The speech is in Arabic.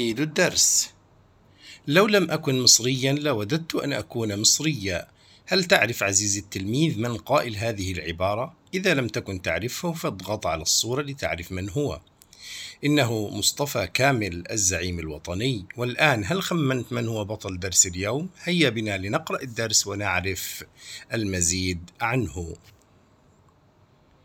أعيد الدرس. لو لم أكن مصريا لوددت أن أكون مصريا. هل تعرف عزيزي التلميذ من قائل هذه العبارة؟ إذا لم تكن تعرفه فاضغط على الصورة لتعرف من هو. إنه مصطفى كامل الزعيم الوطني. والآن هل خمنت من هو بطل درس اليوم؟ هيا بنا لنقرأ الدرس ونعرف المزيد عنه.